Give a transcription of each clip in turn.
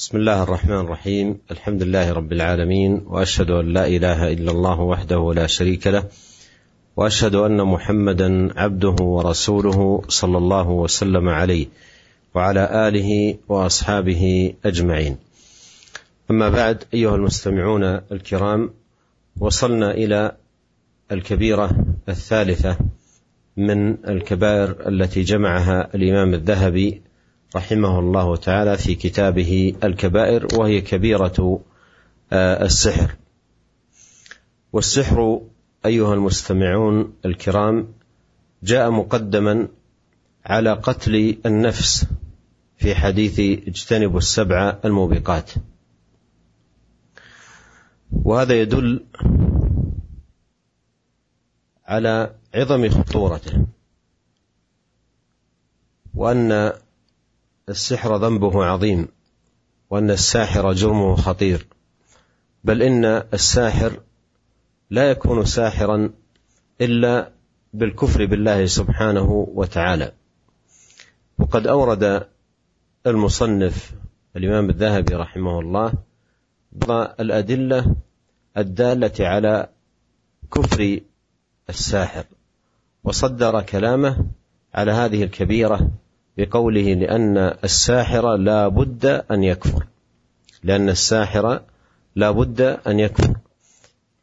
بسم الله الرحمن الرحيم. الحمد لله رب العالمين وأشهد أن لا إله إلا الله وحده لا شريك له وأشهد أن محمدا عبده ورسوله صلى الله وسلم عليه وعلى آله وأصحابه أجمعين. أما بعد أيها المستمعون الكرام وصلنا إلى الكبيرة الثالثة من الكبائر التي جمعها الإمام الذهبي رحمه الله تعالى في كتابه الكبائر وهي كبيرة السحر. والسحر أيها المستمعون الكرام جاء مقدما على قتل النفس في حديث اجتنبوا السبع الموبقات. وهذا يدل على عظم خطورته وأن السحر ذنبه عظيم وأن الساحر جرمه خطير. بل إن الساحر لا يكون ساحرا إلا بالكفر بالله سبحانه وتعالى. وقد أورد المصنف الإمام الذهبي رحمه الله بعض الأدلة الدالة على كفر الساحر وصدر كلامه على هذه الكبيرة بقوله لأن الساحر لا بد أن يكفر. لأن الساحر لا بد أن يكفر.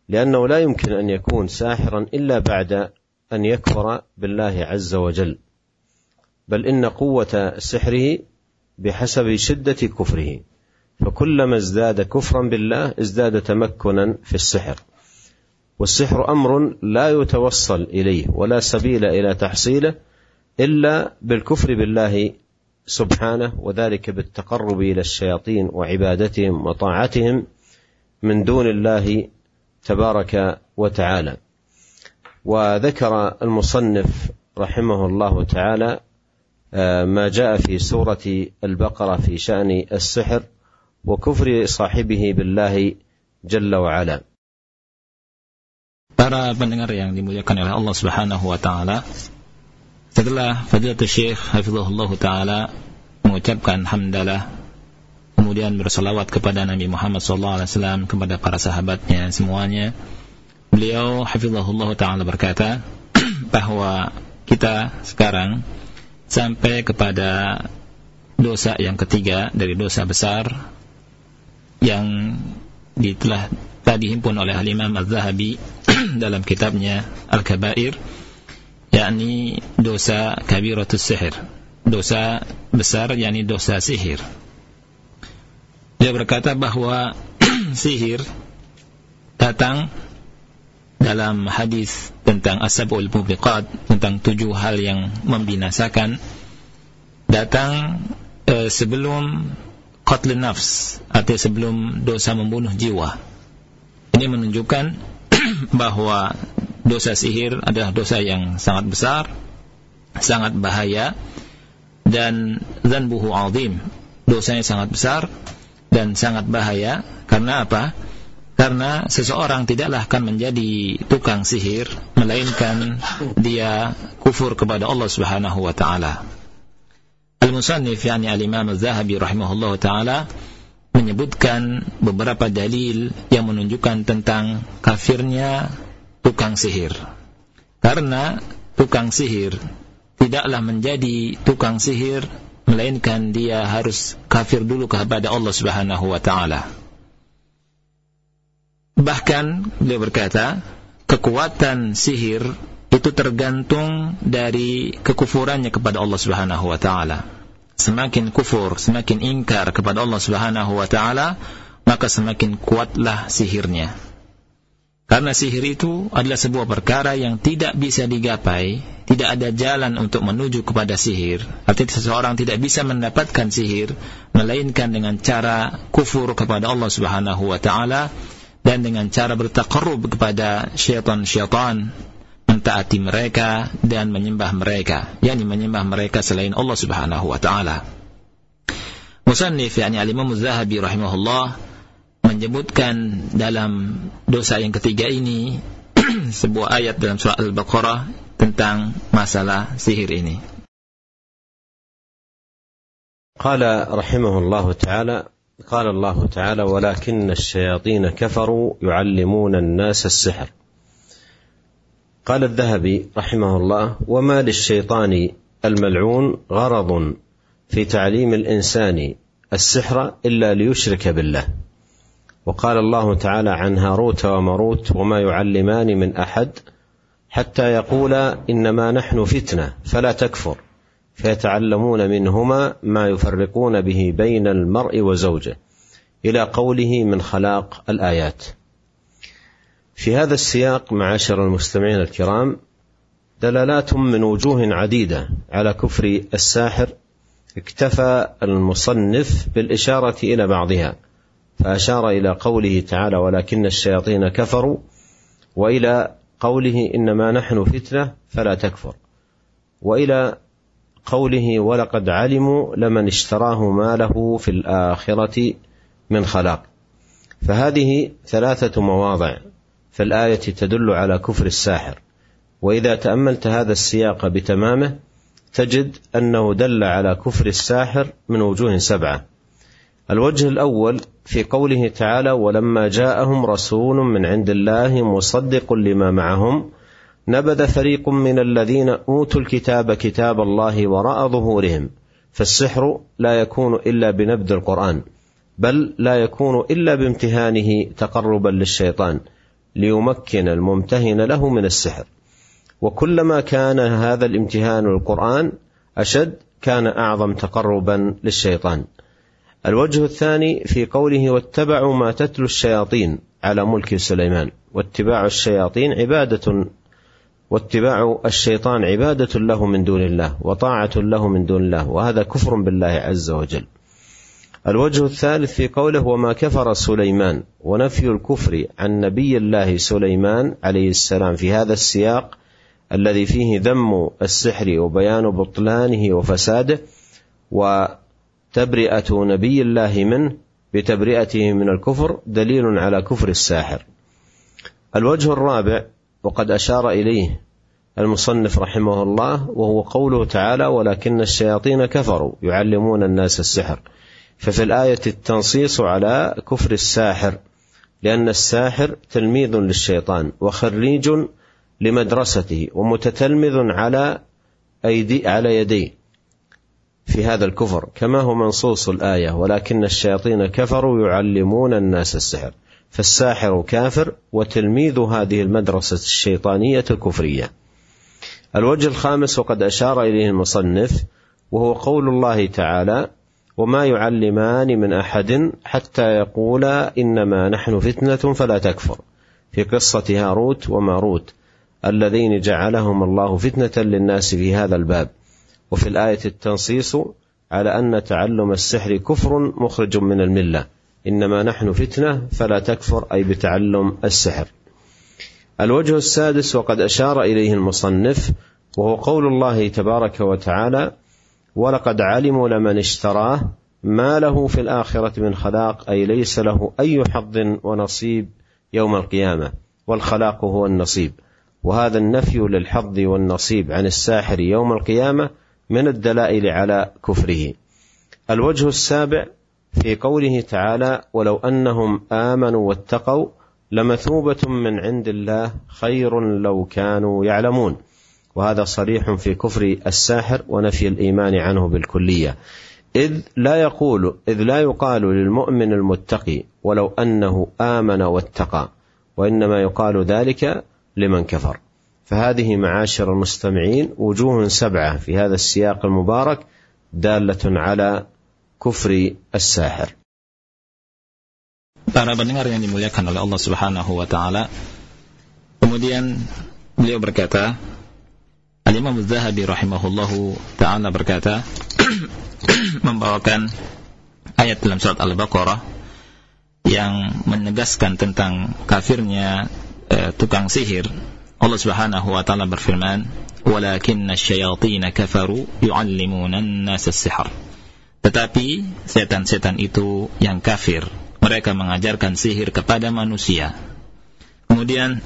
لأنه لا يمكن أن يكون ساحرا إلا بعد أن يكفر بالله عز وجل. بل إن قوة سحره بحسب شدة كفره. فكلما ازداد كفرا بالله ازداد تمكنا في السحر. والسحر أمر لا يتوصل إليه ولا سبيل إلى تحصيله إلا بالكفر بالله سبحانه وذلك بالتقرب إلى الشياطين وعبادتهم وطاعتهم من دون الله تبارك وتعالى. وذكر المصنف رحمه الله تعالى ما جاء في سورة البقرة في شأن السحر وكفر صاحبه بالله جل وعلا. Para pendengar yang dimuliakan oleh Allah Subhanahu wa taala, setelah Fadilatul Syekh Hafizahullah taala mengucapkan hamdalah. Kemudian bersalawat kepada Nabi Muhammad SAW kepada para sahabatnya semuanya. Beliau Hafizahullah taala berkata bahwa kita sekarang sampai kepada dosa yang ketiga dari dosa besar yang telah tadi himpun oleh Al-Imam Az-Zahabi dalam kitabnya Al-Kabair yakni dosa kabiratus sihir dosa besar yakni dosa sihir. Dia berkata bahwa sihir datang dalam hadis tentang asabul mubiqat tentang tujuh hal yang membinasakan datang eh, sebelum qatl nafs artinya sebelum dosa membunuh jiwa. Ini menunjukkan bahwa dosa sihir adalah dosa yang sangat besar, sangat bahaya dan zanbuhu azim. Dosanya sangat besar dan sangat bahaya karena apa? Karena seseorang tidaklah akan menjadi tukang sihir melainkan dia kufur kepada Allah Subhanahu wa taala. Al-Musannif yani Al-Imam Az-Zahabi rahimahullah taala menyebutkan beberapa dalil yang menunjukkan tentang kafirnya tukang sihir. Karena tukang sihir tidaklah menjadi tukang sihir melainkan dia harus kafir dulu kepada Allah Subhanahu wa taala. Bahkan beliau berkata, kekuatan sihir itu tergantung dari kekufurannya kepada Allah Subhanahu wa taala. Semakin kufur, semakin ingkar kepada Allah Subhanahu wa taala, maka semakin kuatlah sihirnya. Karena sihir itu adalah sebuah perkara yang tidak bisa digapai, tidak ada jalan untuk menuju kepada sihir. Artinya seseorang tidak bisa mendapatkan sihir melainkan dengan cara kufur kepada Allah Subhanahu wa taala dan dengan cara bertakarrub kepada syaitan-syaitan mentaati mereka dan menyembah mereka, yakni menyembah mereka selain Allah Subhanahu wa taala. Musannif yakni Al-Imam Az-Zahabi rahimahullah menyebutkan dalam dosa yang ketiga ini sebuah ayat dalam surah Al-Baqarah tentang masalah sihir ini. قال رحمه الله تعالى قال الله تعالى ولكن الشياطين كفروا يعلمون الناس السحر قال الذهبي رحمه الله وما للشيطان الملعون غرض في تعليم الإنسان السحر إلا ليشرك بالله وقال الله تعالى عن هاروت وماروت وما يعلمان من أحد حتى يقولا إنما نحن فتنة فلا تكفر فيتعلمون منهما ما يفرقون به بين المرء وزوجه. إلى قوله من خلاق الآيات. في هذا السياق معاشر المستمعين الكرام دلالات من وجوه عديدة على كفر الساحر اكتفى المصنف بالإشارة إلى بعضها. فأشار إلى قوله تعالى ولكن الشياطين كفروا وإلى قوله إنما نحن فتنة فلا تكفر وإلى قوله ولقد علموا لمن اشتراه ما له في الآخرة من خلاق فهذه ثلاثة مواضع في الآية تدل على كفر الساحر. وإذا تأملت هذا السياق بتمامه تجد أنه دل على كفر الساحر من وجوه سبعة. الوجه الأول في قوله تعالى ولما جاءهم رسول من عند الله مصدق لما معهم نبذ فريق من الذين اوتوا الكتاب كتاب الله وراء ظهورهم فالسحر لا يكون الا بنبذ القران بل لا يكون الا بامتهانه تقربا للشيطان ليمكن الممتهن له من السحر وكلما كان هذا الامتهان القران اشد كان اعظم تقربا للشيطان الوجه الثاني في قوله واتبعوا ما تتلو الشياطين على ملك سليمان. واتباع الشياطين عبادة واتباع الشيطان عبادة له من دون الله وطاعة له من دون الله وهذا كفر بالله عز وجل. الوجه الثالث في قوله وما كفر سليمان ونفي الكفر عن نبي الله سليمان عليه السلام في هذا السياق الذي فيه ذم السحر وبيان بطلانه وفساده وتبرئه نبي الله منه بتبرئته من الكفر دليل على كفر الساحر. الوجه الرابع وقد أشار إليه المصنف رحمه الله وهو قوله تعالى ولكن الشياطين كفروا يعلمون الناس السحر ففي الآية التنصيص على كفر الساحر لأن الساحر تلميذ للشيطان وخريج لمدرسته ومتتلمذ على أيدي على يديه. في هذا الكفر كما هو منصوص الآية ولكن الشياطين كفروا يعلمون الناس السحر فالساحر كافر وتلميذ هذه المدرسة الشيطانية الكفرية. الوجه الخامس وقد أشار إليه المصنف وهو قول الله تعالى وما يعلمان من أحد حتى يقولا إنما نحن فتنة فلا تكفر في قصة هاروت وماروت اللذين جعلهم الله فتنة للناس في هذا الباب. وفي الآية التنصيص على أن تعلم السحر كفر مخرج من الملة. إنما نحن فتنة فلا تكفر أي بتعلم السحر. الوجه السادس وقد أشار إليه المصنف وهو قول الله تبارك وتعالى ولقد علموا لمن اشتراه ما له في الآخرة من خلاق أي ليس له أي حظ ونصيب يوم القيامة والخلاق هو النصيب. وهذا النفي للحظ والنصيب عن الساحر يوم القيامة من الدلائل على كفره. الوجه السابع في قوله تعالى ولو أنهم آمنوا واتقوا لمثوبة من عند الله خير لو كانوا يعلمون وهذا صريح في كفر الساحر ونفي الإيمان عنه بالكلية. إذ لا يقول إذ لا يقال للمؤمن المتقي ولو أنه آمن واتقى وإنما يقال ذلك لمن كفر. فهذه معاشر المستمعين وجوه سبعه في هذا السياق المبارك داله على كفر الساحر Para pendengar yang dimuliakan oleh Allah Subhanahu wa taala. Kemudian beliau berkata, Al-Imam Az-Zahabi rahimahullahu taala berkata membawakan ayat dalam surat Al-Baqarah yang menegaskan tentang kafirnya eh, tukang sihir. Allah Subhanahu wa taala berfirman, "Walakinna asyayatin kafaru yu'allimuna an-nasa as-sihr." Tetapi setan-setan itu yang kafir, mereka mengajarkan sihir kepada manusia. Kemudian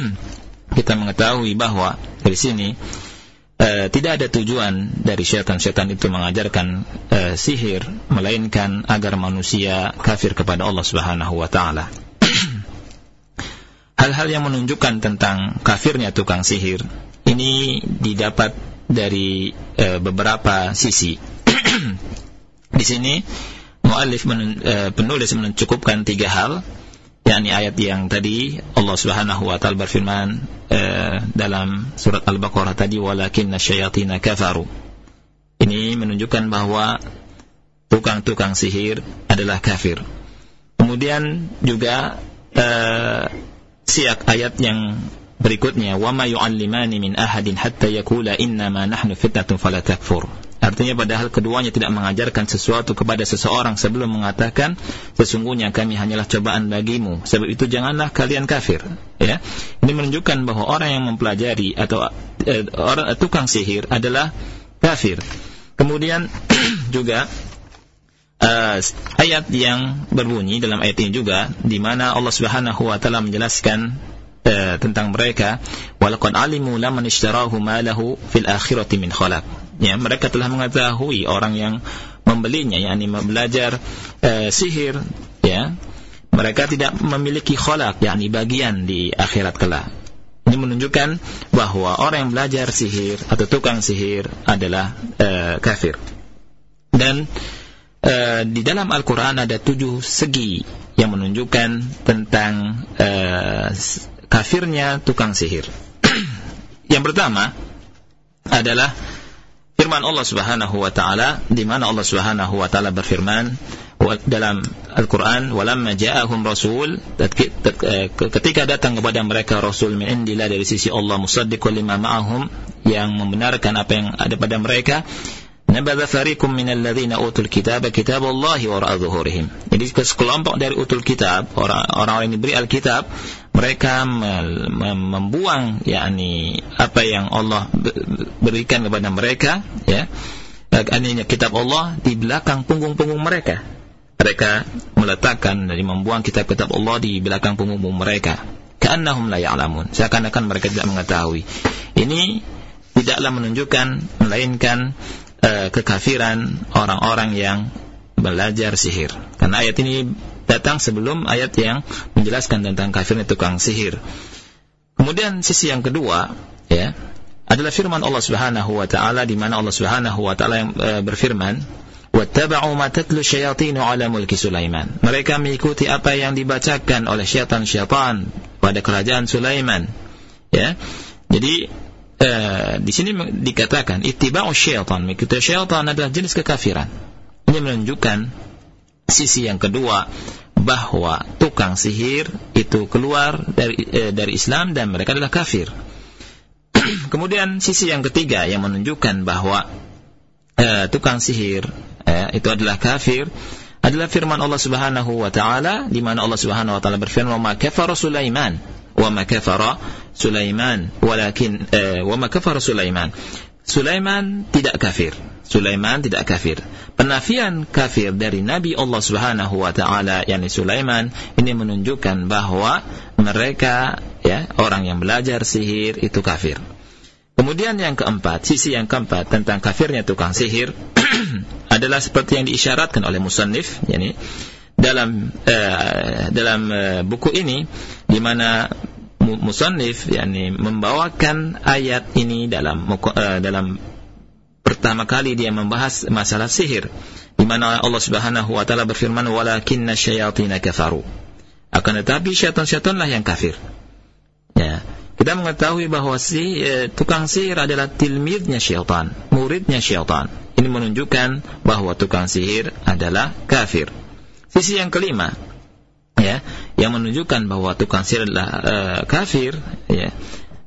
kita mengetahui bahwa dari sini uh, tidak ada tujuan dari syaitan-syaitan itu mengajarkan uh, sihir melainkan agar manusia kafir kepada Allah Subhanahu wa taala. Hal-hal yang menunjukkan tentang kafirnya tukang sihir ini didapat dari uh, beberapa sisi. Di sini muallif uh, penulis mencukupkan tiga hal yakni ayat yang tadi Allah Subhanahu wa taala berfirman uh, dalam surat Al-Baqarah tadi walakinna syayatin kafaru. Ini menunjukkan bahwa tukang-tukang sihir adalah kafir. Kemudian juga uh, siak ayat yang berikutnya wama yu'allimani min ahadin hatta yaqula innama nahnu fitnatun fala takfur. Artinya padahal keduanya tidak mengajarkan sesuatu kepada seseorang sebelum mengatakan sesungguhnya kami hanyalah cobaan bagimu. Sebab itu janganlah kalian kafir. Ya, ini menunjukkan bahwa orang yang mempelajari atau eh, orang tukang sihir adalah kafir. Kemudian juga uh, ayat yang berbunyi dalam ayat ini juga di mana Allah Subhanahu wa taala menjelaskan uh, tentang mereka walaqad alimu laman ishtarahu ma lahu fil akhirati min khalaq. Ya mereka telah mengetahui orang yang membelinya yakni belajar uh, sihir ya. Mereka tidak memiliki kholak yakni bagian di akhirat kelak. Ini menunjukkan bahwa orang yang belajar sihir atau tukang sihir adalah uh, kafir. Dan di dalam Al-Quran ada tujuh segi yang menunjukkan tentang uh, kafirnya tukang sihir. Yang pertama adalah firman Allah Subhanahu wa taala di mana Allah Subhanahu wa taala berfirman dalam Al-Qur'an walamma ja'ahum rasul eh, ketika datang kepada mereka rasul min indillah dari sisi Allah musaddiqul lima ma'ahum yang membenarkan apa yang ada pada mereka nabadha fariqum minal ladzina utul kitaba kitaballahi wara'a zuhurihim. Jadi sekelompok dari utul kitab orang-orang yang diberi Alkitab mereka membuang yakni apa yang Allah berikan kepada mereka ya. Artinya kitab Allah di belakang punggung-punggung mereka. Mereka meletakkan dari membuang kitab-kitab Allah di belakang punggung mereka. Ka'annahum la ya'lamun. Seakan-akan mereka tidak mengetahui. Ini tidaklah menunjukkan melainkan uh, kekafiran orang-orang yang belajar sihir karena ayat ini datang sebelum ayat yang menjelaskan tentang kafirnya tukang sihir. Kemudian sisi yang kedua, ya, adalah firman Allah Subhanahu wa taala di mana Allah Subhanahu wa taala yang e, berfirman, "Wattaba'u ma tatlu syayatinu 'ala mulki Sulaiman." Mereka mengikuti apa yang dibacakan oleh syaitan-syaitan pada kerajaan Sulaiman. Ya. Jadi e, di sini dikatakan ittiba'u syaitan, mengikuti syaitan adalah jenis kekafiran. Ini menunjukkan sisi yang kedua bahwa tukang sihir itu keluar dari eh, dari Islam dan mereka adalah kafir. Kemudian sisi yang ketiga yang menunjukkan bahwa eh, tukang sihir eh, itu adalah kafir adalah firman Allah Subhanahu wa taala di mana Allah Subhanahu wa taala berfirman wa kafara Sulaiman wa ma kafara Sulaiman walakin eh, wa ma kafara Sulaiman Sulaiman tidak kafir Sulaiman tidak kafir. Penafian kafir dari Nabi Allah Subhanahu wa taala yakni Sulaiman ini menunjukkan bahwa mereka ya orang yang belajar sihir itu kafir. Kemudian yang keempat, sisi yang keempat tentang kafirnya tukang sihir adalah seperti yang diisyaratkan oleh musannif yakni dalam uh, dalam uh, buku ini di mana musannif yakni membawakan ayat ini dalam uh, dalam pertama kali dia membahas masalah sihir di mana Allah Subhanahu wa taala berfirman walakinna syayatin kafaru. Akan tetapi syaitan-syaitanlah yang kafir. Ya kita mengetahui bahwa si eh, tukang sihir adalah tilmidnya syaitan muridnya syaitan. Ini menunjukkan bahwa tukang sihir adalah kafir. Sisi yang kelima ya yang menunjukkan bahwa tukang sihir adalah uh, kafir ya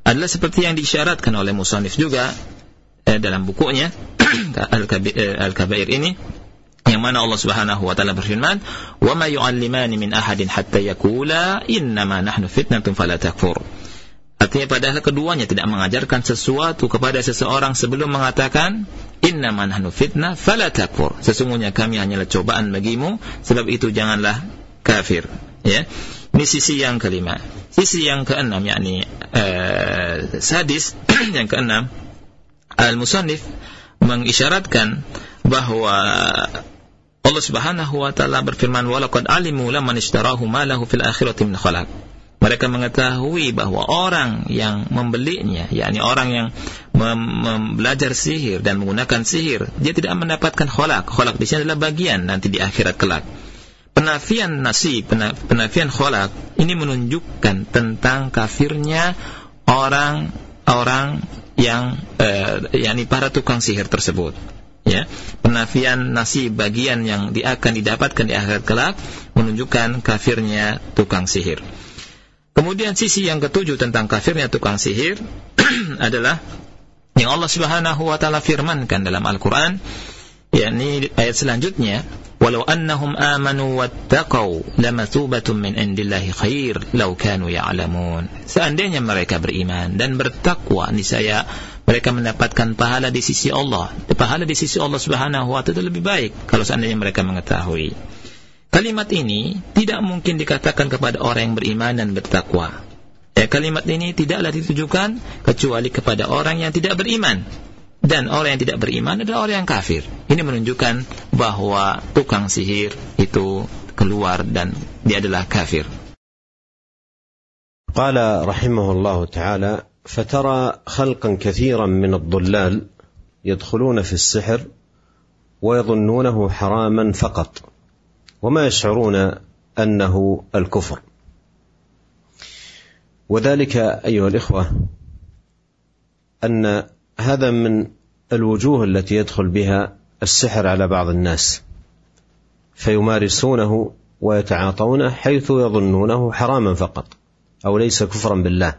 adalah seperti yang disyaratkan oleh musannif juga eh, dalam bukunya eh, Al-Kabair ini yang mana Allah Subhanahu wa taala berfirman, "Wa ma yu'allimani min ahadin hatta yaqula innama nahnu fitnatun fala takfur." Artinya padahal keduanya tidak mengajarkan sesuatu kepada seseorang sebelum mengatakan innama nahnu fitnah fala takfur. Sesungguhnya kami hanyalah cobaan bagimu, sebab itu janganlah kafir. Ya. Ini sisi yang kelima. Sisi yang keenam yakni uh, sadis yang keenam Al-Musannif mengisyaratkan bahwa Allah Subhanahu wa taala berfirman walaqad alimu laman ishtarahu ma lahu fil akhirati min khalaq. Mereka mengetahui bahwa orang yang membelinya, yakni orang yang belajar sihir dan menggunakan sihir, dia tidak mendapatkan kholak. Kholak di sini adalah bagian nanti di akhirat kelak. Penafian nasi, penafian kholak ini menunjukkan tentang kafirnya orang orang yang eh, yakni para tukang sihir tersebut ya. Penafian nasi bagian yang di, akan didapatkan di akhirat kelak menunjukkan kafirnya tukang sihir. Kemudian sisi yang ketujuh tentang kafirnya tukang sihir adalah yang Allah Subhanahu wa taala firmankan dalam Al-Qur'an yakni ayat selanjutnya walau annahum amanu wattaqau lamathubatun min indillahi khair law kanu ya'lamun. Seandainya mereka beriman dan bertakwa niscaya mereka mendapatkan pahala di sisi Allah. Pahala di sisi Allah Subhanahu wa taala lebih baik kalau seandainya mereka mengetahui. Kalimat ini tidak mungkin dikatakan kepada orang yang beriman dan bertakwa. Ya kalimat ini tidaklah ditujukan kecuali kepada orang yang tidak beriman. Dan orang yang tidak beriman adalah orang yang kafir. Ini menunjukkan bahwa tukang sihir itu keluar dan dia adalah kafir. قال رحمه الله تعالى فترى خلقا كثيرا من الضلال يدخلون في السحر ويظنونه حراما فقط وما يشعرون أنه الكفر وذلك أيها الإخوة أن هذا من الوجوه التي يدخل بها السحر على بعض الناس فيمارسونه ويتعاطونه حيث يظنونه حراما فقط أو ليس كفرا بالله.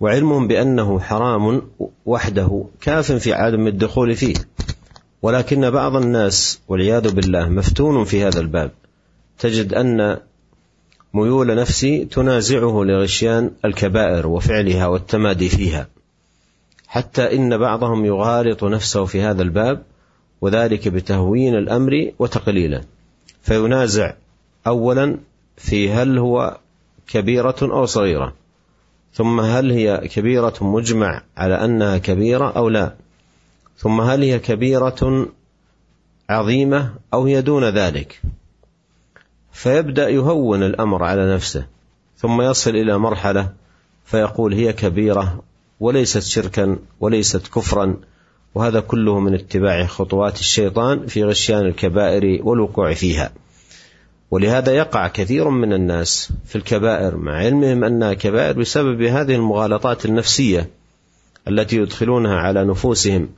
وعلمهم بأنه حرام وحده كاف في عدم الدخول فيه. ولكن بعض الناس والعياذ بالله مفتون في هذا الباب. تجد أن ميول نفسي تنازعه لغشيان الكبائر وفعلها والتمادي فيها. حتى إن بعضهم يغالط نفسه في هذا الباب وذلك بتهوين الأمر وتقليله فينازع أولا في هل هو كبيرة أو صغيرة ثم هل هي كبيرة مجمع على أنها كبيرة أو لا ثم هل هي كبيرة عظيمة أو هي دون ذلك. فيبدأ يهون الأمر على نفسه ثم يصل إلى مرحلة فيقول هي كبيرة وليست شركا وليست كفرا وهذا كله من اتباع خطوات الشيطان في غشيان الكبائر والوقوع فيها. ولهذا يقع كثير من الناس في الكبائر مع علمهم انها كبائر بسبب هذه المغالطات النفسية التي يدخلونها على نفوسهم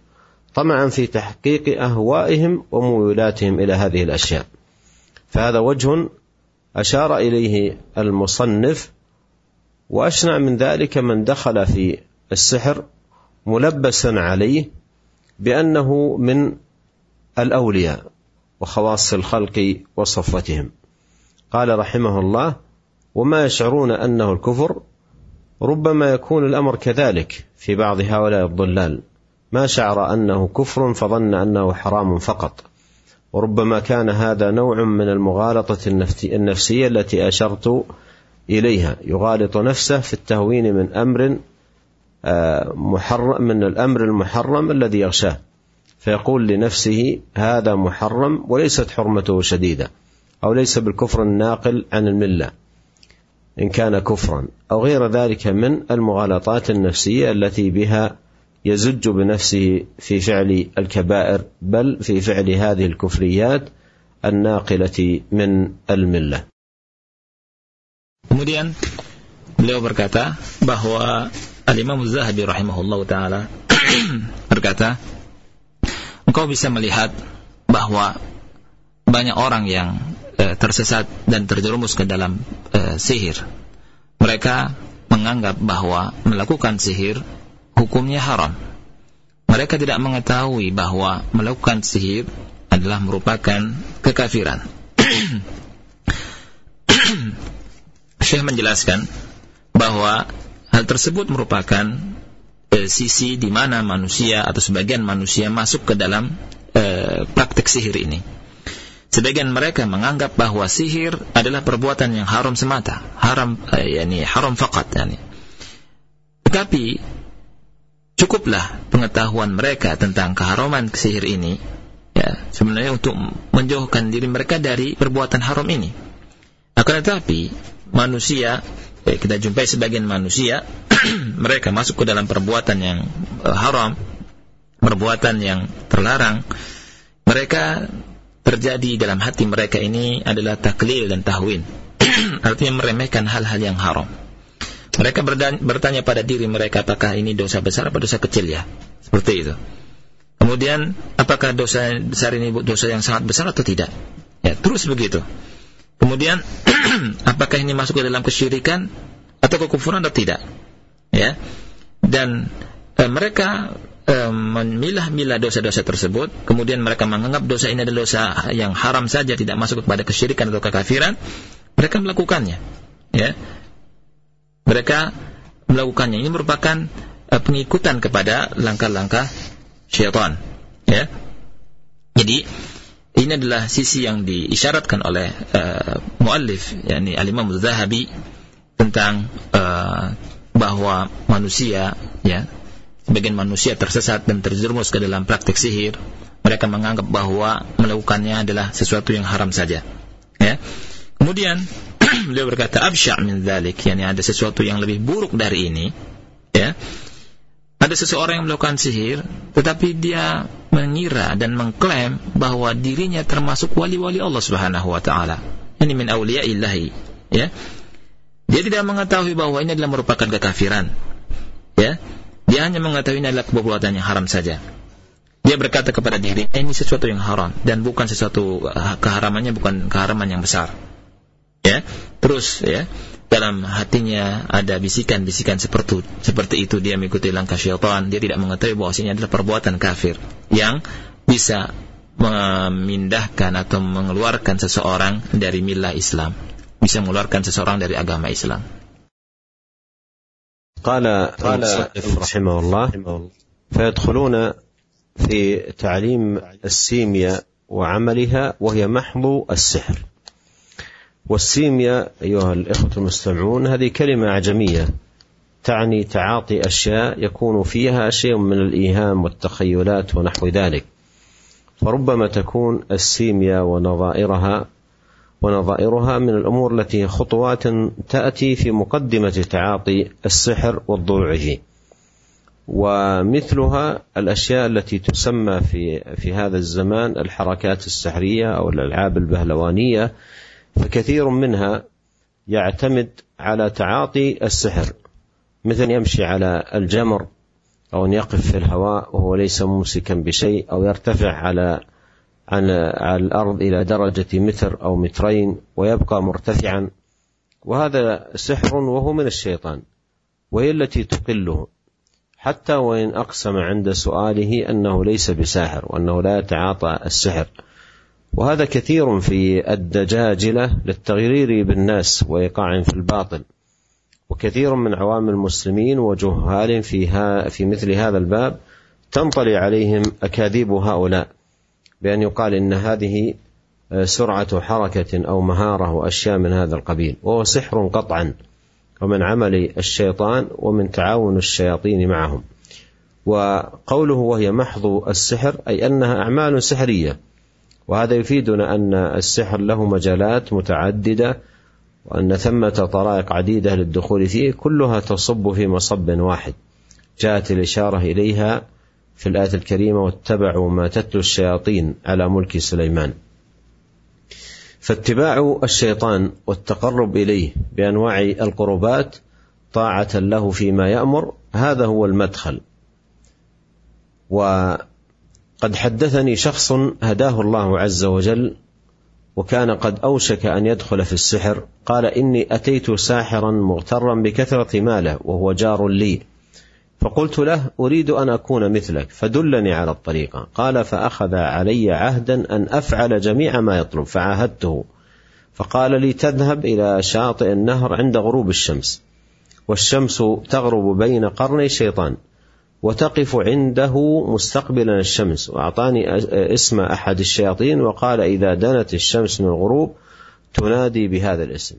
طمعا في تحقيق أهوائهم وميولاتهم إلى هذه الأشياء. فهذا وجه أشار إليه المصنف وأشنع من ذلك من دخل في السحر ملبسا عليه بأنه من الأولياء وخواص الخلق وصفوتهم. قال رحمه الله وما يشعرون أنه الكفر ربما يكون الأمر كذلك في بعض هؤلاء الضلال. ما شعر أنه كفر فظن أنه حرام فقط. وربما كان هذا نوع من المغالطة النفسية التي أشرت إليها. يغالط نفسه في التهوين من أمر محرم من الأمر المحرم الذي يغشاه فيقول لنفسه هذا محرم وليست حرمته شديدة أو ليس بالكفر الناقل عن الملة إن كان كفرا أو غير ذلك من المغالطات النفسية التي بها يزج بنفسه في فعل الكبائر بل في فعل هذه الكفريات الناقلة من الملة. Kemudian beliau berkata bahwa Al-Imam Zahabi rahimahullah ta'ala berkata, engkau bisa melihat bahwa banyak orang yang e, tersesat dan terjerumus ke dalam e, sihir. Mereka menganggap bahwa melakukan sihir hukumnya haram. Mereka tidak mengetahui bahwa melakukan sihir adalah merupakan kekafiran. Syekh menjelaskan bahwa Hal tersebut merupakan e, sisi di mana manusia atau sebagian manusia masuk ke dalam e, praktik sihir ini. Sebagian mereka menganggap bahwa sihir adalah perbuatan yang haram semata, haram e, yakni haram fakat yani. Tetapi cukuplah pengetahuan mereka tentang keharaman sihir ini ya sebenarnya untuk menjauhkan diri mereka dari perbuatan haram ini akan tetapi manusia ya, kita jumpai sebagian manusia mereka masuk ke dalam perbuatan yang uh, haram perbuatan yang terlarang mereka terjadi dalam hati mereka ini adalah taklil dan tahwin artinya meremehkan hal-hal yang haram mereka bertanya pada diri mereka apakah ini dosa besar atau dosa kecil ya. Seperti itu. Kemudian apakah dosa besar ini dosa yang sangat besar atau tidak? Ya, terus begitu. Kemudian apakah ini masuk ke dalam kesyirikan atau kekufuran atau tidak? Ya. Dan e, mereka e, memilah-milah dosa-dosa tersebut, kemudian mereka menganggap dosa ini adalah dosa yang haram saja tidak masuk kepada kesyirikan atau kekafiran, mereka melakukannya. Ya mereka melakukannya. Ini merupakan uh, pengikutan kepada langkah-langkah syaitan. Ya. Jadi ini adalah sisi yang diisyaratkan oleh uh, muallif yakni Al-Imam Zahabi tentang uh, bahwa manusia ya sebagian manusia tersesat dan terjerumus ke dalam praktik sihir. Mereka menganggap bahwa melakukannya adalah sesuatu yang haram saja ya. Kemudian beliau berkata absya' min dzalik yakni ada sesuatu yang lebih buruk dari ini ya ada seseorang yang melakukan sihir tetapi dia mengira dan mengklaim bahwa dirinya termasuk wali-wali Allah Subhanahu wa taala. Ini min ilahi ya. Dia tidak mengetahui bahwa ini adalah merupakan kekafiran ya. Dia hanya mengetahui ini adalah perbuatan yang haram saja. Dia berkata kepada diri ini sesuatu yang haram dan bukan sesuatu keharamannya bukan keharaman yang besar. Ya. Terus ya dalam hatinya ada bisikan-bisikan seperti seperti itu dia mengikuti langkah syaitan dia tidak mengetahui bahwa ini adalah perbuatan kafir yang bisa memindahkan atau mengeluarkan seseorang dari milah Islam bisa mengeluarkan seseorang dari agama Islam قال قال رحمه الله فيدخلون في تعليم السيمياء وعملها وهي محض السحر والسيميا أيها الإخوة المستمعون هذه كلمة أعجمية تعني تعاطي أشياء يكون فيها شيء من الإيهام والتخيلات ونحو ذلك. فربما تكون السيميا ونظائرها ونظائرها من الأمور التي خطوات تأتي في مقدمة تعاطي السحر والضوعه ومثلها الأشياء التي تسمى في في هذا الزمان الحركات السحرية أو الألعاب البهلوانية فكثير منها يعتمد على تعاطي السحر مثل يمشي على الجمر أو أن يقف في الهواء وهو ليس ممسكا بشيء أو يرتفع على على الأرض إلى درجة متر أو مترين ويبقى مرتفعا. وهذا سحر وهو من الشيطان وهي التي تقله. حتى وإن أقسم عند سؤاله أنه ليس بساحر وأنه لا يتعاطى السحر. وهذا كثير في الدجاجلة للتغرير بالناس وإيقاع في الباطل. وكثير من عوام المسلمين وجهال فيها في مثل هذا الباب تنطلي عليهم أكاذيب هؤلاء بأن يقال إن هذه سرعة حركة أو مهارة وأشياء من هذا القبيل. وهو سحر قطعا ومن عمل الشيطان ومن تعاون الشياطين معهم. وقوله وهي محض السحر أي أنها أعمال سحرية. وهذا يفيدنا أن السحر له مجالات متعددة وأن ثمة طرائق عديدة للدخول فيه كلها تصب في مصب واحد. جاءت الإشارة إليها في الآية الكريمة واتبعوا ما تتلو الشياطين على ملك سليمان. فاتباع الشيطان والتقرب إليه بأنواع القربات طاعة له فيما يأمر هذا هو المدخل. و قد حدثني شخص هداه الله عز وجل وكان قد أوشك أن يدخل في السحر قال إني أتيت ساحرا مغترا بكثرة ماله وهو جار لي. فقلت له أريد أن أكون مثلك فدلني على الطريقة قال فأخذ علي عهدا أن أفعل جميع ما يطلب فعاهدته. فقال لي تذهب إلى شاطئ النهر عند غروب الشمس والشمس تغرب بين قرني شيطان. وتقف عنده مستقبلا الشمس. وأعطاني اسم أحد الشياطين وقال إذا دنت الشمس من الغروب تنادي بهذا الاسم.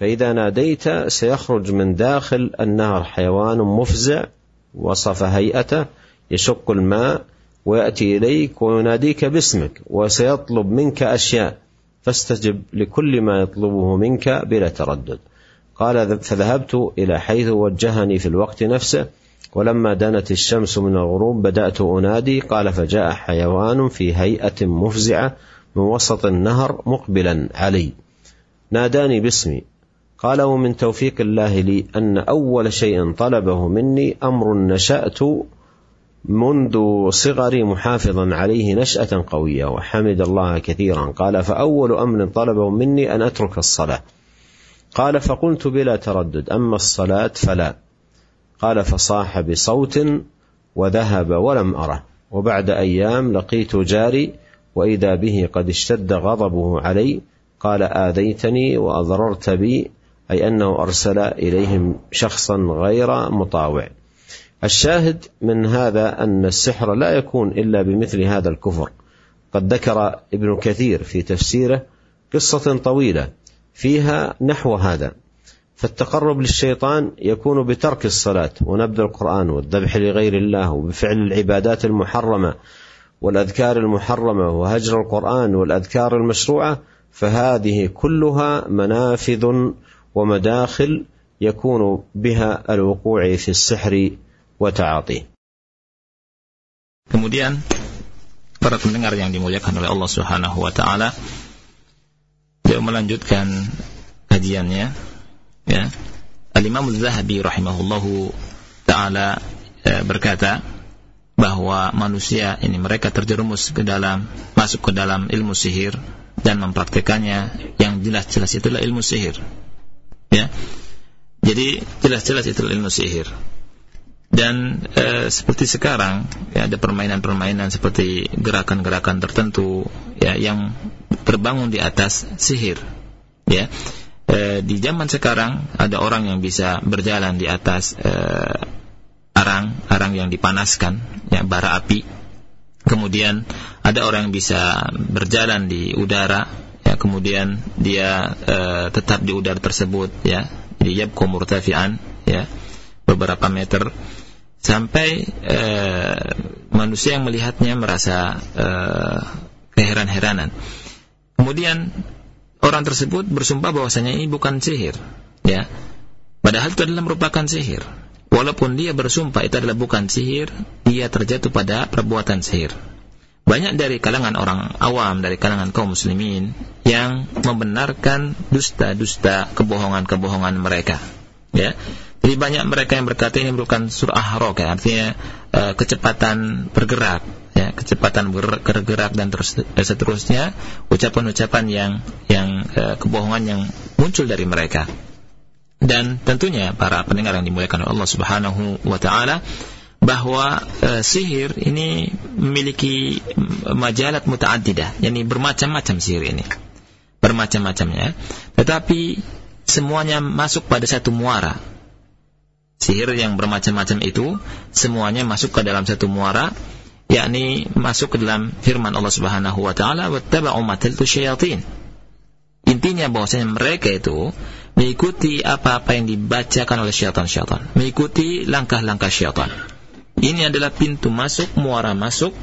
فإذا ناديت سيخرج من داخل النهر حيوان مفزع وصف هيئته يشق الماء ويأتي إليك ويناديك باسمك وسيطلب منك أشياء فاستجب لكل ما يطلبه منك بلا تردد. قال فذهبت إلى حيث وجهني في الوقت نفسه ولما دنت الشمس من الغروب بدأت أنادي قال فجاء حيوان في هيئة مفزعة من وسط النهر مقبلا علي. ناداني باسمي. قال ومن توفيق الله لي أن أول شيء طلبه مني أمر نشأت منذ صغري محافظا عليه نشأة قوية وحمد الله كثيرا. قال فأول أمر طلبه مني أن أترك الصلاة قال فقلت بلا تردد أما الصلاة فلا قال فصاح بصوت وذهب ولم أره. وبعد أيام لقيت جاري وإذا به قد اشتد غضبه علي قال آذيتني وأضررت بي أي أنه أرسل إليهم شخصا غير مطاوع. الشاهد من هذا أن السحر لا يكون إلا بمثل هذا الكفر. قد ذكر ابن كثير في تفسيره قصة طويلة فيها نحو هذا. فالتقرب للشيطان يكون بترك الصلاة ونبذ القرآن والذبح لغير الله وبفعل العبادات المحرمة والأذكار المحرمة وهجر القرآن والأذكار المشروعة فهذه كلها منافذ ومداخل يكون بها الوقوع في السحر وتعاطيه. Kemudian para pendengar yang dimuliakan oleh Allah Subhanahu wa taala dia melanjutkan kajiannya ya. Al-Imam Az-Zahabi rahimahullahu taala e, berkata bahwa manusia ini mereka terjerumus ke dalam masuk ke dalam ilmu sihir dan mempraktekannya. Yang jelas-jelas itulah ilmu sihir. Ya. Jadi jelas-jelas itu ilmu sihir. Dan e, seperti sekarang ya ada permainan-permainan seperti gerakan-gerakan tertentu ya yang terbangun di atas sihir. Ya e, di zaman sekarang ada orang yang bisa berjalan di atas e, arang arang yang dipanaskan ya bara api. Kemudian ada orang yang bisa berjalan di udara ya kemudian dia e, tetap di udara tersebut ya jadi yabqa murtafi'an ya beberapa meter. Sampai e, manusia yang melihatnya merasa e, keheran-heranan. Kemudian orang tersebut bersumpah bahwasanya ini bukan sihir ya. Padahal itu adalah merupakan sihir. Walaupun dia bersumpah itu adalah bukan sihir dia terjatuh pada perbuatan sihir. Banyak dari kalangan orang awam dari kalangan kaum muslimin yang membenarkan dusta-dusta kebohongan-kebohongan mereka ya. Jadi banyak mereka yang berkata ini merupakan surah roh ya artinya uh, kecepatan bergerak kecepatan bergerak dan terus eh, seterusnya ucapan-ucapan yang yang eh, kebohongan yang muncul dari mereka dan tentunya para pendengar yang dimuliakan oleh Allah Subhanahu wa taala bahwa e, sihir ini memiliki majalat mutaaddidah, yakni bermacam-macam sihir ini. Bermacam-macamnya, tetapi semuanya masuk pada satu muara. Sihir yang bermacam-macam itu semuanya masuk ke dalam satu muara yakni masuk ke dalam firman Allah Subhanahu wa taala wattaba'u ma syayatin. Intinya bahwasanya mereka itu mengikuti apa-apa yang dibacakan oleh syaitan-syaitan, mengikuti langkah-langkah syaitan. Ini adalah pintu masuk, muara masuk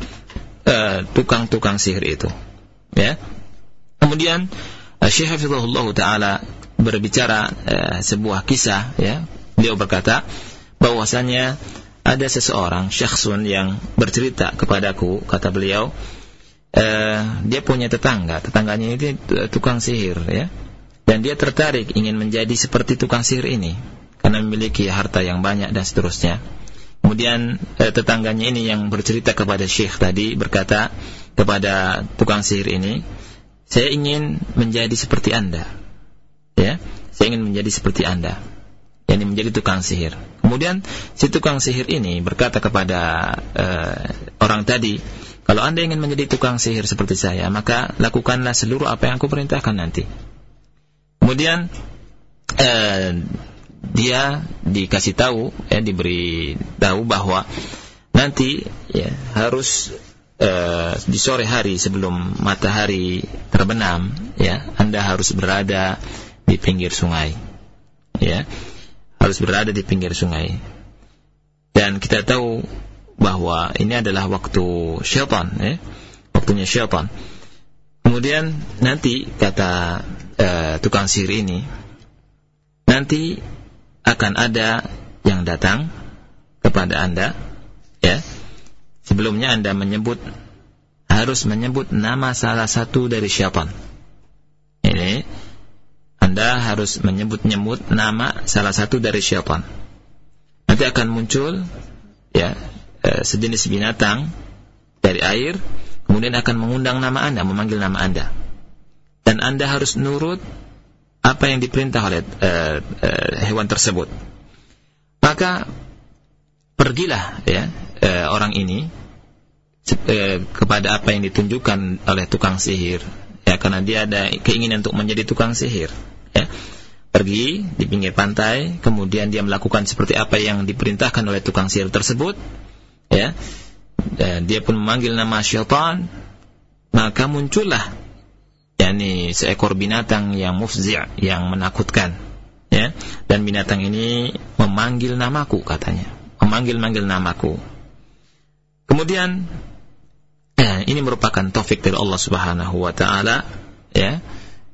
eh, tukang-tukang uh, sihir itu. Ya. Kemudian uh, Syekh Hafizahullah taala berbicara uh, sebuah kisah ya. Beliau berkata bahwasanya ada seseorang syakhsun yang bercerita kepadaku kata beliau uh, dia punya tetangga. Tetangganya itu tukang sihir ya. Dan dia tertarik ingin menjadi seperti tukang sihir ini karena memiliki harta yang banyak dan seterusnya. Kemudian uh, tetangganya ini yang bercerita kepada syekh tadi berkata kepada tukang sihir ini saya ingin menjadi seperti anda. Ya saya ingin menjadi seperti anda. Yakni menjadi tukang sihir. Kemudian si tukang sihir ini berkata kepada uh, orang tadi, kalau anda ingin menjadi tukang sihir seperti saya, maka lakukanlah seluruh apa yang aku perintahkan nanti. Kemudian uh, dia dikasih tahu, ya, diberi tahu bahwa nanti ya, harus uh, di sore hari sebelum matahari terbenam, ya, anda harus berada di pinggir sungai, ya harus berada di pinggir sungai. Dan kita tahu bahwa ini adalah waktu syaitan, ya. waktunya syaitan. Kemudian nanti kata uh, tukang sihir ini, nanti akan ada yang datang kepada anda, ya. Sebelumnya anda menyebut harus menyebut nama salah satu dari syaitan. Anda harus menyebut-nyebut nama salah satu dari syaitan nanti akan muncul ya e, sejenis binatang dari air kemudian akan mengundang nama Anda, memanggil nama Anda. Dan Anda harus nurut apa yang diperintah oleh e, e, hewan tersebut. Maka pergilah ya e, orang ini kepada apa yang ditunjukkan oleh tukang sihir ya karena dia ada keinginan untuk menjadi tukang sihir ya pergi di pinggir pantai, kemudian dia melakukan seperti apa yang diperintahkan oleh tukang sihir tersebut, ya, dan dia pun memanggil nama syaitan, maka muncullah yakni seekor binatang yang mufzi' yang menakutkan, ya, dan binatang ini memanggil namaku katanya, memanggil-manggil namaku. Kemudian ya, ini merupakan taufik dari Allah Subhanahu wa taala, ya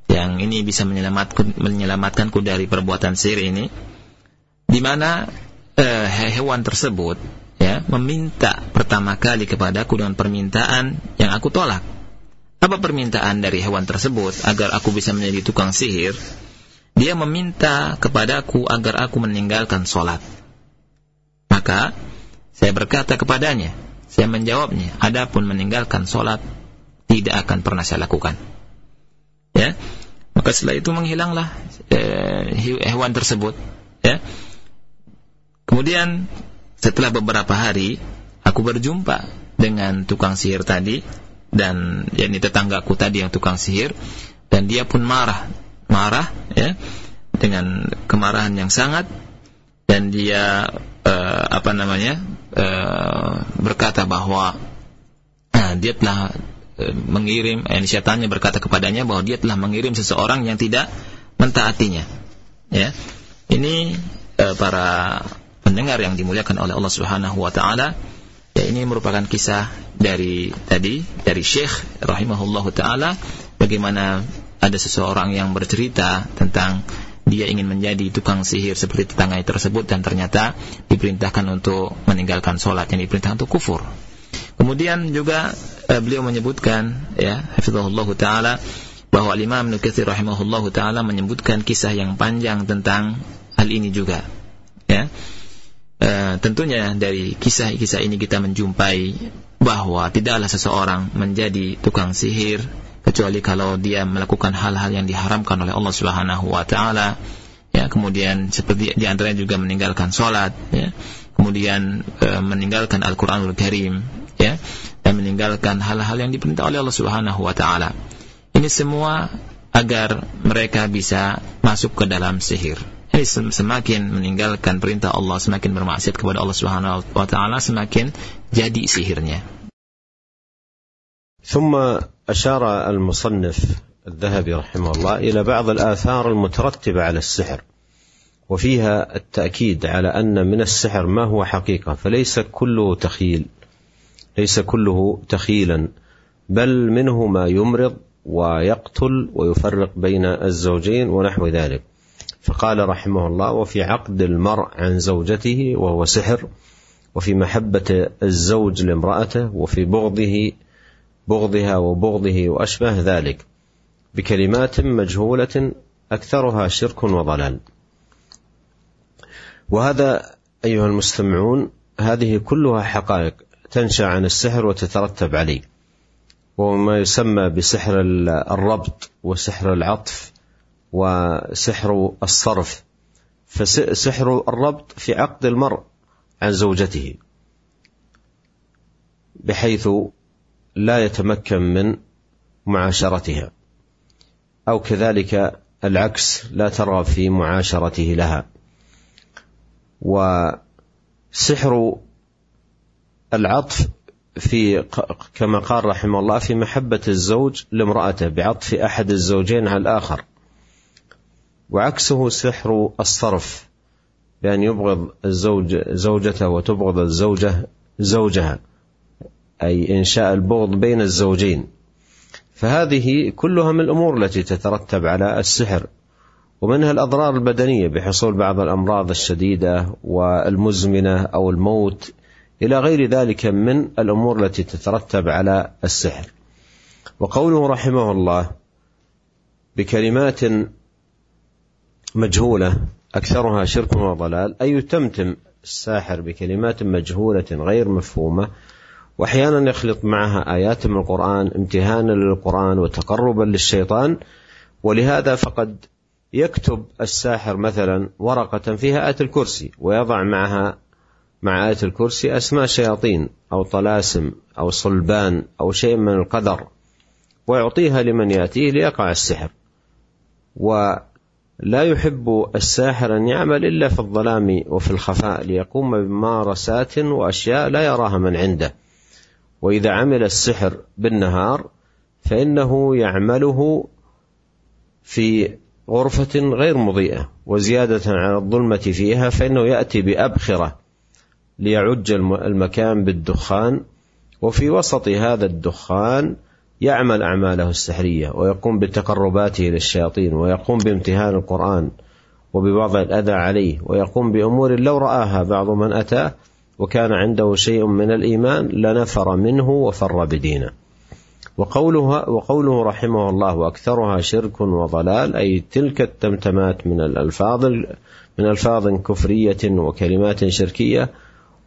yang ini bisa menyelamatkan menyelamatkanku dari perbuatan sihir ini. Di mana uh, hewan tersebut ya meminta pertama kali kepadaku dengan permintaan yang aku tolak. Apa permintaan dari hewan tersebut agar aku bisa menjadi tukang sihir? Dia meminta kepadaku agar aku meninggalkan sholat. Maka saya berkata kepadanya saya menjawabnya adapun meninggalkan sholat tidak akan pernah saya lakukan. Ya maka setelah itu menghilanglah eh, hewan tersebut ya. Kemudian setelah beberapa hari aku berjumpa dengan tukang sihir tadi dan yakni tetanggaku tadi yang tukang sihir dan dia pun marah marah ya dengan kemarahan yang sangat dan dia uh, apa namanya uh, berkata bahwa uh, dia telah Eh, mengirim eh, syaitannya berkata kepadanya bahwa dia telah mengirim seseorang yang tidak mentaatinya. Ya. Ini eh, para pendengar yang dimuliakan oleh Allah Subhanahu wa taala. Ya ini merupakan kisah dari tadi dari Syekh rahimahullahu taala bagaimana ada seseorang yang bercerita tentang dia ingin menjadi tukang sihir seperti tetangga tersebut dan ternyata diperintahkan untuk meninggalkan sholat yang diperintahkan untuk kufur Kemudian juga uh, beliau menyebutkan ya hafizahullah taala bahwa Imam Ibnu Katsir rahimahullah taala menyebutkan kisah yang panjang tentang hal ini juga. Ya. Uh, tentunya dari kisah-kisah ini kita menjumpai bahwa tidaklah seseorang menjadi tukang sihir kecuali kalau dia melakukan hal-hal yang diharamkan oleh Allah Subhanahu wa taala ya kemudian seperti di antaranya juga meninggalkan salat ya kemudian e, meninggalkan Al-Qur'anul Karim ya dan meninggalkan hal-hal yang diperintah oleh Allah Subhanahu wa taala. Ini semua agar mereka bisa masuk ke dalam sihir. Ini semakin meninggalkan perintah Allah, semakin bermaksiat kepada Allah Subhanahu wa taala, semakin jadi sihirnya. ثم أشار المصنف الذهبي رحمه الله إلى بعض الآثار المترتبة على السحر وفيها التأكيد على أن من السحر ما هو حقيقة فليس كله تخيل ليس كله تخيلا بل منه ما يمرض ويقتل ويفرق بين الزوجين ونحو ذلك. فقال رحمه الله وفي عقد المرء عن زوجته وهو سحر وفي محبة الزوج لامرأته وفي بغضه بغضها وبغضه وأشبه ذلك. بكلمات مجهولة أكثرها شرك وضلال. وهذا أيها المستمعون هذه كلها حقائق. تنشأ عن السحر وتترتب عليه. وهو ما يسمى بسحر الربط وسحر العطف وسحر الصرف. فسحر الربط في عقد المرء عن زوجته بحيث لا يتمكن من معاشرتها. أو كذلك العكس لا ترغب في معاشرته لها. وسحر العطف في كما قال رحمه الله في محبة الزوج لامرأته بعطف أحد الزوجين على الآخر. وعكسه سحر الصرف بأن يبغض الزوج زوجته وتبغض الزوجة زوجها أي إنشاء البغض بين الزوجين. فهذه كلها من الأمور التي تترتب على السحر ومنها الأضرار البدنية بحصول بعض الأمراض الشديدة والمزمنة أو الموت إلى غير ذلك من الأمور التي تترتب على السحر. وقوله رحمه الله بكلمات مجهولة أكثرها شرك وضلال أي يتمتم الساحر بكلمات مجهولة غير مفهومة وأحيانا يخلط معها آيات من القرآن امتهانا للقرآن وتقربا للشيطان ولهذا فقد يكتب الساحر مثلا ورقة فيها آية الكرسي ويضع معها مع آية الكرسي أسماء شياطين أو طلاسم أو صلبان أو شيء من القدر ويعطيها لمن يأتيه ليقع السحر. ولا يحب الساحر أن يعمل إلا في الظلام وفي الخفاء ليقوم بممارسات وأشياء لا يراها من عنده. وإذا عمل السحر بالنهار فإنه يعمله في غرفة غير مضيئة وزيادة على الظلمة فيها فإنه يأتي بأبخرة. ليعج المكان بالدخان وفي وسط هذا الدخان يعمل أعماله السحرية ويقوم بتقرباته للشياطين ويقوم بامتهان القرآن وبوضع الأذى عليه ويقوم بأمور لو رآها بعض من أتاه وكان عنده شيء من الإيمان لنفر منه وفر بدينه. وقولها وقوله رحمه الله وأكثرها شرك وضلال أي تلك التمتمات من الألفاظ من ألفاظ كفرية وكلمات شركية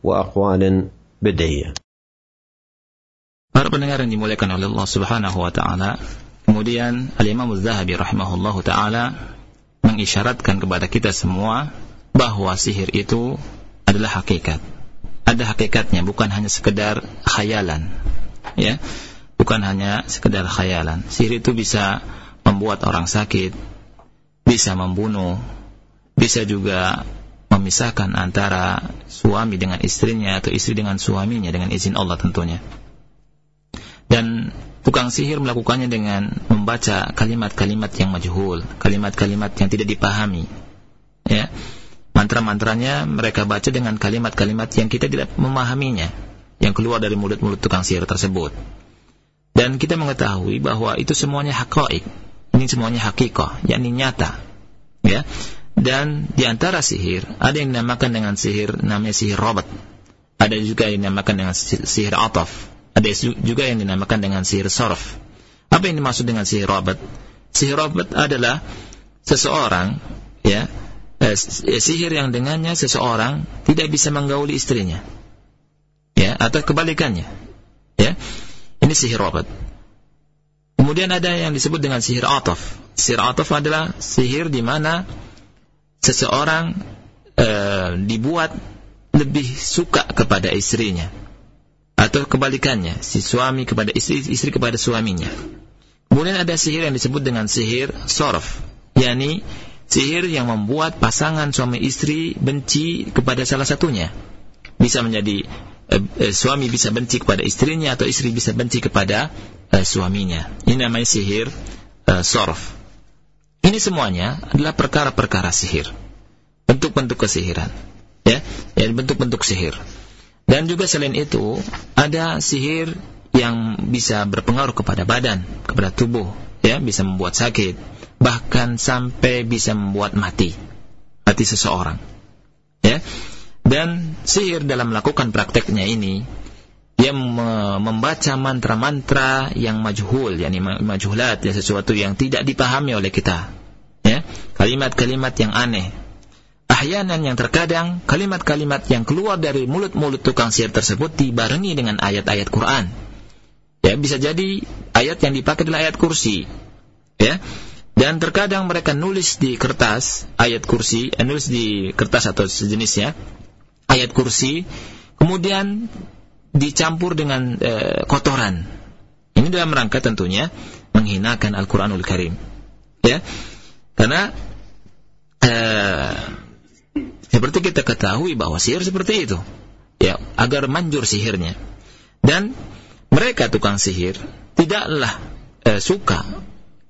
واقوال بدعيه. Para pendengar yang dimuliakan oleh Allah Subhanahu wa taala, kemudian Al-Imam Az-Zahabi rahimahullahu taala mengisyaratkan kepada kita semua bahwa sihir itu adalah hakikat. Ada hakikatnya, bukan hanya sekedar khayalan. Ya bukan hanya sekedar khayalan. Sihir itu bisa membuat orang sakit, bisa membunuh, bisa juga memisahkan antara suami dengan istrinya atau istri dengan suaminya dengan izin Allah tentunya. Dan tukang sihir melakukannya dengan membaca kalimat-kalimat yang majhul, kalimat-kalimat yang tidak dipahami. Ya. Mantra-mantranya mereka baca dengan kalimat-kalimat yang kita tidak memahaminya, yang keluar dari mulut-mulut tukang sihir tersebut. Dan kita mengetahui bahwa itu semuanya hakaik. Ini semuanya hakikah, yakni nyata. Ya. Dan di antara sihir, ada yang dinamakan dengan sihir namanya sihir robat. Ada juga yang dinamakan dengan sihir ataf. Ada juga yang dinamakan dengan sihir sorf. Apa yang dimaksud dengan sihir robat? Sihir robat adalah seseorang ya eh, sihir yang dengannya seseorang tidak bisa menggauli istrinya. Ya, atau kebalikannya. Ya ini sihir robat. Kemudian ada yang disebut dengan sihir ataf. Sihir ataf adalah sihir di mana seseorang e, dibuat lebih suka kepada istrinya. Atau kebalikannya, si suami kepada istri, istri kepada suaminya. Kemudian ada sihir yang disebut dengan sihir sorf. yakni sihir yang membuat pasangan suami istri benci kepada salah satunya. Bisa menjadi Eh, eh, suami bisa benci kepada istrinya atau istri bisa benci kepada eh, suaminya. Ini namanya sihir eh, sorf. Ini semuanya adalah perkara-perkara sihir. Bentuk-bentuk kesihiran. Ya, ya bentuk-bentuk sihir. Dan juga selain itu, ada sihir yang bisa berpengaruh kepada badan, kepada tubuh, ya, bisa membuat sakit, bahkan sampai bisa membuat mati mati seseorang. Ya. Dan sihir dalam melakukan prakteknya ini dia membaca mantra-mantra yang majhul, yakni majhulat, ya sesuatu yang tidak dipahami oleh kita. Ya, kalimat-kalimat yang aneh. Ahyanan yang terkadang kalimat-kalimat yang keluar dari mulut-mulut tukang sihir tersebut dibarengi dengan ayat-ayat Quran. Ya, bisa jadi ayat yang dipakai adalah ayat kursi. Ya. Dan terkadang mereka nulis di kertas ayat kursi, eh, nulis di kertas atau sejenisnya ayat kursi, kemudian dicampur dengan e, kotoran. Ini dalam rangka tentunya menghinakan Al-Quranul Karim. Ya, karena e, seperti kita ketahui bahwa sihir seperti itu, ya agar manjur sihirnya. Dan mereka tukang sihir tidaklah e, suka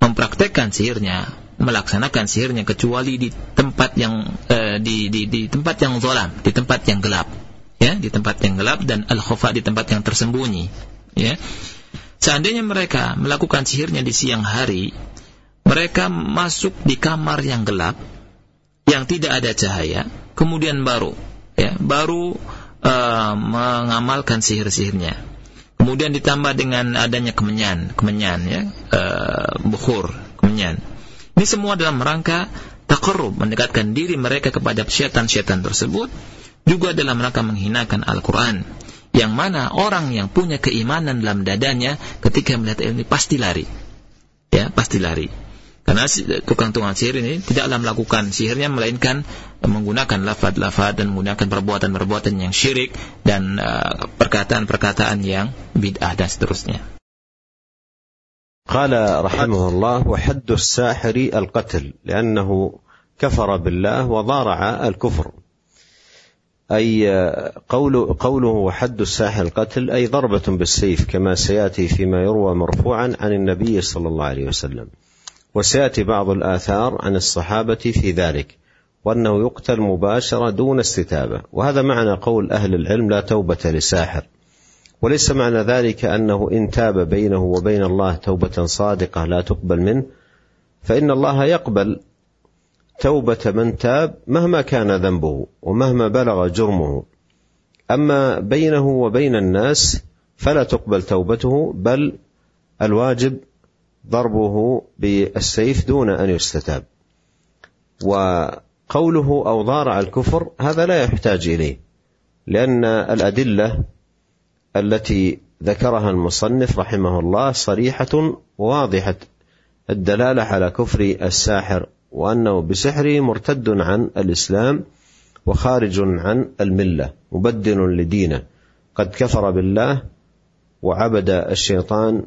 mempraktekkan sihirnya melaksanakan sihirnya kecuali di tempat yang uh, di, di di tempat yang zalam, di tempat yang gelap. Ya, di tempat yang gelap dan al-khafa di tempat yang tersembunyi, ya. Seandainya mereka melakukan sihirnya di siang hari, mereka masuk di kamar yang gelap yang tidak ada cahaya, kemudian baru ya, baru uh, mengamalkan sihir-sihirnya. Kemudian ditambah dengan adanya kemenyan, kemenyan ya, uh, bukhur, kemenyan. Ini semua dalam rangka takarrub, mendekatkan diri mereka kepada syaitan-syaitan tersebut, juga dalam rangka menghinakan Al-Quran. Yang mana orang yang punya keimanan dalam dadanya ketika melihat ini pasti lari. Ya, pasti lari. Karena tukang-tukang sihir ini tidaklah melakukan sihirnya melainkan menggunakan lafad-lafad dan menggunakan perbuatan-perbuatan yang syirik dan uh, perkataan-perkataan uh, yang bid'ah dan seterusnya. قال رحمه الله وحد الساحر القتل لأنه كفر بالله وضارع الكفر أي قول قوله وحد الساحر القتل أي ضربة بالسيف كما سيأتي فيما يروى مرفوعا عن النبي صلى الله عليه وسلم. وسيأتي بعض الآثار عن الصحابة في ذلك وأنه يقتل مباشرة دون استتابة. وهذا معنى قول أهل العلم لا توبة لساحر. وليس معنى ذلك أنه إن تاب بينه وبين الله توبة صادقة لا تقبل منه فإن الله يقبل توبة من تاب مهما كان ذنبه ومهما بلغ جرمه. أما بينه وبين الناس فلا تقبل توبته بل الواجب ضربه بالسيف دون أن يستتاب. وقوله أو ضارع الكفر هذا لا يحتاج إليه لأن الأدلة التي ذكرها المصنف رحمه الله صريحة وواضحة. الدلالة على كفر الساحر وأنه بسحره مرتد عن الإسلام وخارج عن الملة مبدل لدينه. قد كفر بالله وعبد الشيطان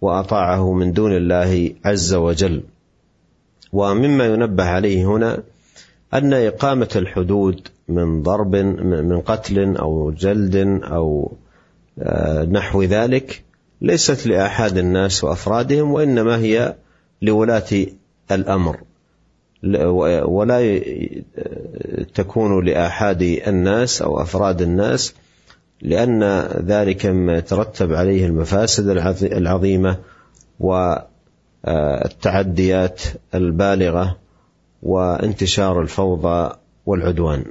وأطاعه من دون الله عز وجل. ومما ينبه عليه هنا أن إقامة الحدود من ضرب من قتل أو جلد أو نحو ذلك ليست لاحاد الناس وأفرادهم وإنما هي لولاة الأمر. ولا تكون لآحاد الناس أو أفراد الناس لأن ذلك مما يترتب عليه المفاسد العظيمة والتعديات البالغة وانتشار الفوضى والعدوان.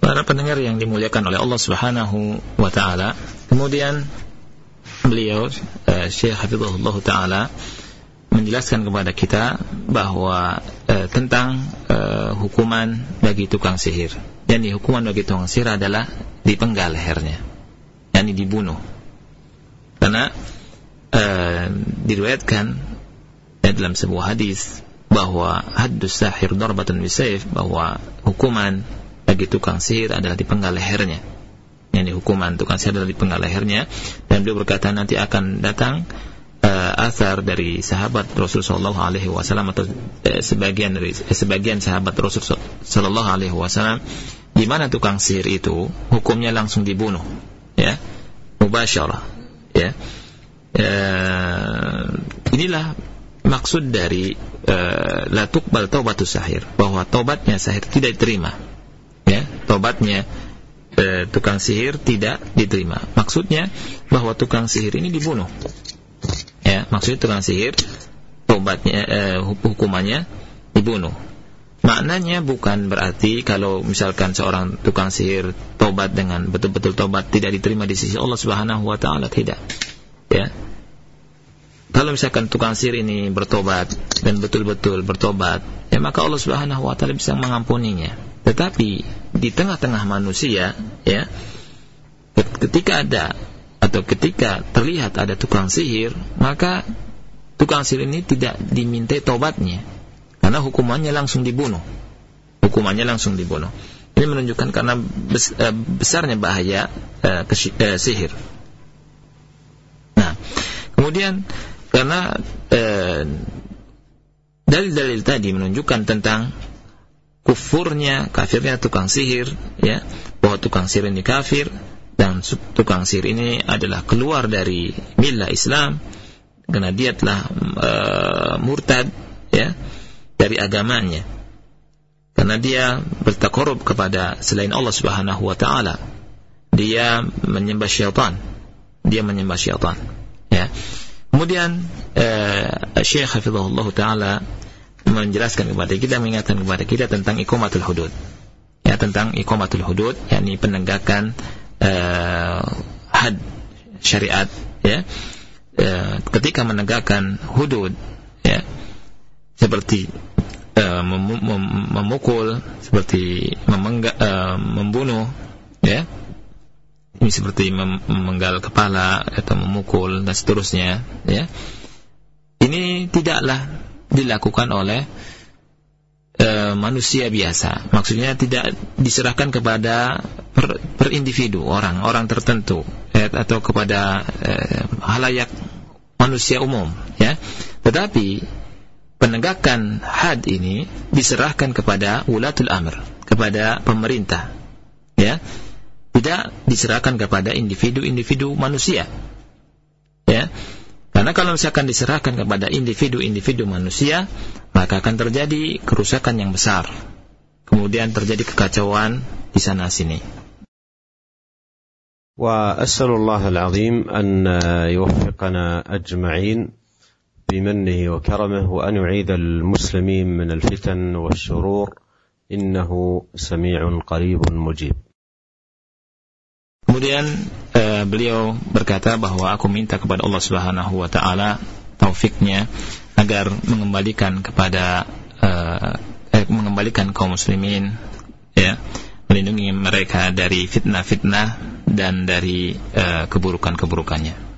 Para pendengar yang dimuliakan oleh Allah Subhanahu wa taala, kemudian beliau uh, Syekh Hafizahullah taala menjelaskan kepada kita bahwa uh, tentang uh, hukuman bagi tukang sihir. Dan hukuman bagi tukang sihir adalah dipenggal lehernya yakni dibunuh. Karena uh, diriwayatkan ya, dalam sebuah hadis bahwa haddus sahir darbatun bisayf bahwa hukuman bagi tukang sihir adalah dipenggal lehernya. Yakni hukuman tukang sihir adalah dipenggal lehernya. Dan beliau berkata nanti akan datang uh, asar dari sahabat Rasulullah Shallallahu Alaihi Wasallam atau uh, sebagian dari uh, sebagian sahabat Rasulullah Shallallahu Alaihi Wasallam di mana tukang sihir itu hukumnya langsung dibunuh ya. Mubasyarah ya. E, inilah maksud dari e, la tuqbal taubatus sahir bahwa taubatnya sahir tidak diterima ya. Taubatnya e, tukang sihir tidak diterima. Maksudnya bahwa tukang sihir ini dibunuh ya maksudnya tukang sihir taubatnya e, hukumannya dibunuh Maknanya bukan berarti kalau misalkan seorang tukang sihir tobat dengan betul-betul tobat tidak diterima di sisi Allah Subhanahu wa taala tidak. Ya. Kalau misalkan tukang sihir ini bertobat dan betul-betul bertobat, ya maka Allah Subhanahu wa taala bisa mengampuninya. Tetapi di tengah-tengah manusia, ya, ketika ada atau ketika terlihat ada tukang sihir, maka tukang sihir ini tidak dimintai tobatnya karena hukumannya langsung dibunuh. Hukumannya langsung dibunuh. Ini menunjukkan karena eh, besarnya bahaya eh, eh, sihir. Nah, kemudian karena dalil-dalil tadi menunjukkan tentang kufurnya, kafirnya tukang sihir, ya, bahwa tukang sihir ini kafir dan tukang sihir ini adalah keluar dari milah Islam karena dia telah e, murtad ya dari agamanya. Karena dia bertakarub kepada selain Allah Subhanahu wa taala. Dia menyembah syaitan. Dia menyembah syaitan ya. Kemudian uh, Syekh Hafizahullah taala menjelaskan kepada kita mengingatkan kepada kita tentang iqamatul hudud. Ya tentang iqamatul hudud yakni penegakan uh, had syariat ya. Uh, ketika menegakkan hudud ya. Seperti uh, mem mem memukul seperti memengga, uh, membunuh ya. Ini seperti memenggal kepala atau memukul dan seterusnya ya. Ini tidaklah dilakukan oleh e, manusia biasa. Maksudnya tidak diserahkan kepada per, per individu orang orang tertentu ya, atau kepada e, halayak manusia umum ya. Tetapi penegakan had ini diserahkan kepada ulatul amr kepada pemerintah ya. Tidak diserahkan kepada individu-individu manusia. Ya. Karena kalau misalkan diserahkan kepada individu-individu manusia, maka akan terjadi kerusakan yang besar. Kemudian terjadi kekacauan di sana sini. وأسأل الله العظيم أن يوفقنا أجمعين بمنه وكرمه وأن يعيد المسلمين من الفتن والشرور إنه سميع قريب مجيب Kemudian uh, beliau berkata bahwa aku minta kepada Allah Subhanahu wa taala taufiknya agar mengembalikan kepada uh, eh, mengembalikan kaum muslimin ya melindungi mereka dari fitnah-fitnah dan dari uh, keburukan-keburukannya.